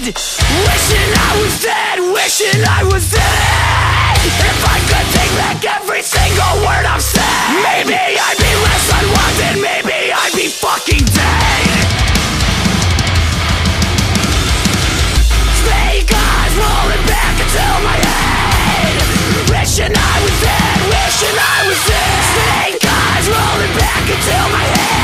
died Wishing I was dead, wishing I was dead. If I could take back every single word I've said Maybe I'd be less unwanted, maybe I'd be fucking dead. Snake eyes rolling back until my head. Wishing I was dead, wishing I was dead. Snake eyes rolling back until my head.